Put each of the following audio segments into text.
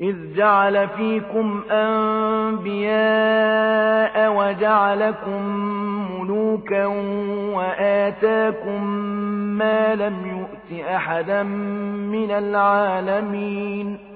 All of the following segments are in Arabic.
إذ جعل فيكم أنبياء وجعلكم ملوكا وآتاكم ما لم يؤت أحدا من العالمين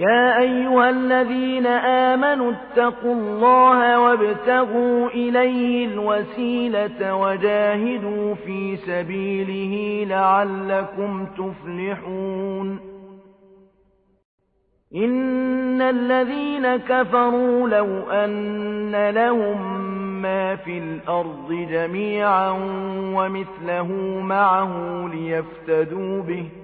يا أيها الذين آمنوا اتقوا الله وابتغوا إليه الوسيلة وجاهدوا في سبيله لعلكم تفلحون. إن الذين كفروا لو أن لهم ما في الأرض جميعا ومثله معه ليفتدوا به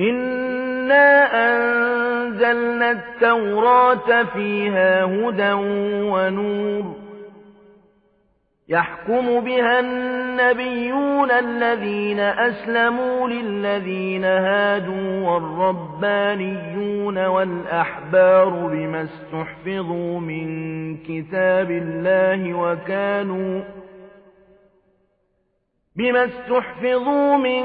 إنا أنزلنا التوراة فيها هدى ونور يحكم بها النبيون الذين أسلموا للذين هادوا والربانيون والأحبار بما استحفظوا من كتاب الله وكانوا بما استحفظوا من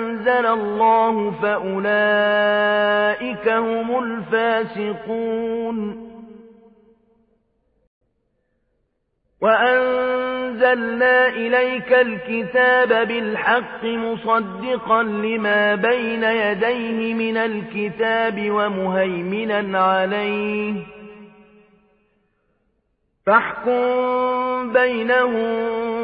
الله فأولئك هم الفاسقون. وأنزلنا إليك الكتاب بالحق مصدقا لما بين يديه من الكتاب ومهيمنا عليه. فاحكم بينهم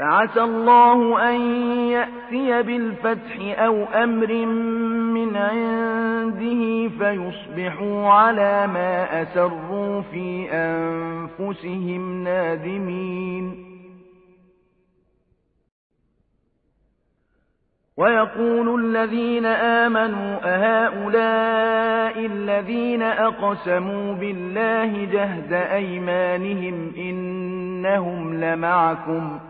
فعسى الله أن يأتي بالفتح أو أمر من عنده فيصبحوا على ما أسروا في أنفسهم نادمين. ويقول الذين آمنوا أهؤلاء الذين أقسموا بالله جهد أيمانهم إنهم لمعكم ۖ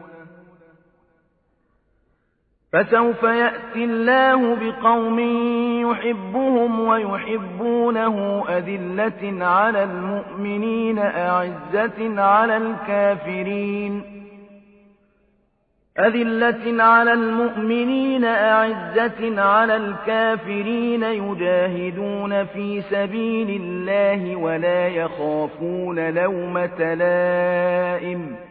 فسوف يأتي الله بقوم يحبهم ويحبونه أذلة على المؤمنين أعزة على الكافرين. أذلة على المؤمنين أعزة على الكافرين. يجاهدون في سبيل الله ولا يخافون لومة لائم.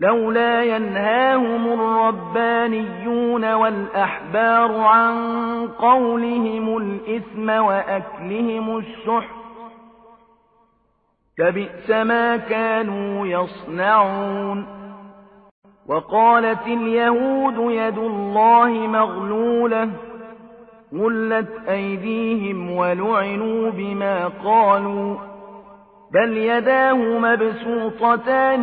لولا ينهاهم الربانيون والأحبار عن قولهم الإثم وأكلهم السحت كبئس ما كانوا يصنعون وقالت اليهود يد الله مغلولة غلت أيديهم ولعنوا بما قالوا بل يداه مبسوطتان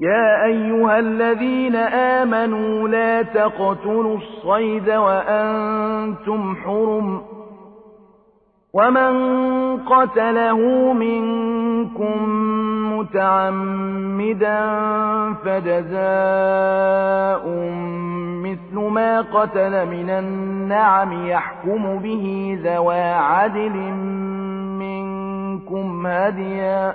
يا أيها الذين آمنوا لا تقتلوا الصيد وأنتم حرم ومن قتله منكم متعمدا فجزاء مثل ما قتل من النعم يحكم به ذوى عدل منكم هديا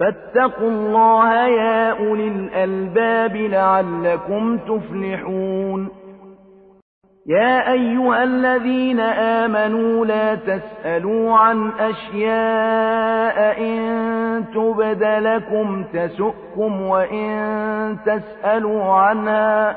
فاتقوا الله يا أولي الألباب لعلكم تفلحون. يا أيها الذين آمنوا لا تسألوا عن أشياء إن تبد لكم تسؤكم وإن تسألوا عنها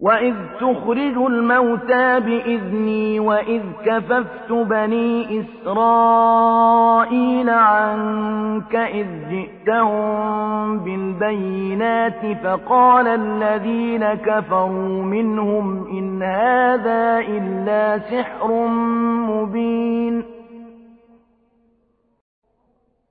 وإذ تخرج الموتى بإذني وإذ كففت بني إسرائيل عنك إذ جئتهم بالبينات فقال الذين كفروا منهم إن هذا إلا سحر مبين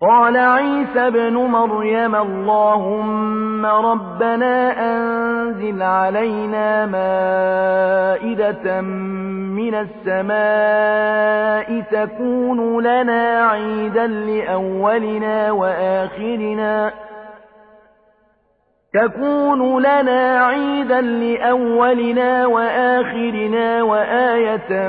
قال عيسى بن مريم اللهم ربنا أنزل علينا مائدة من السماء تكون لنا عيدا لأولنا وآخرنا تكون لنا عيدا لأولنا وآخرنا وآية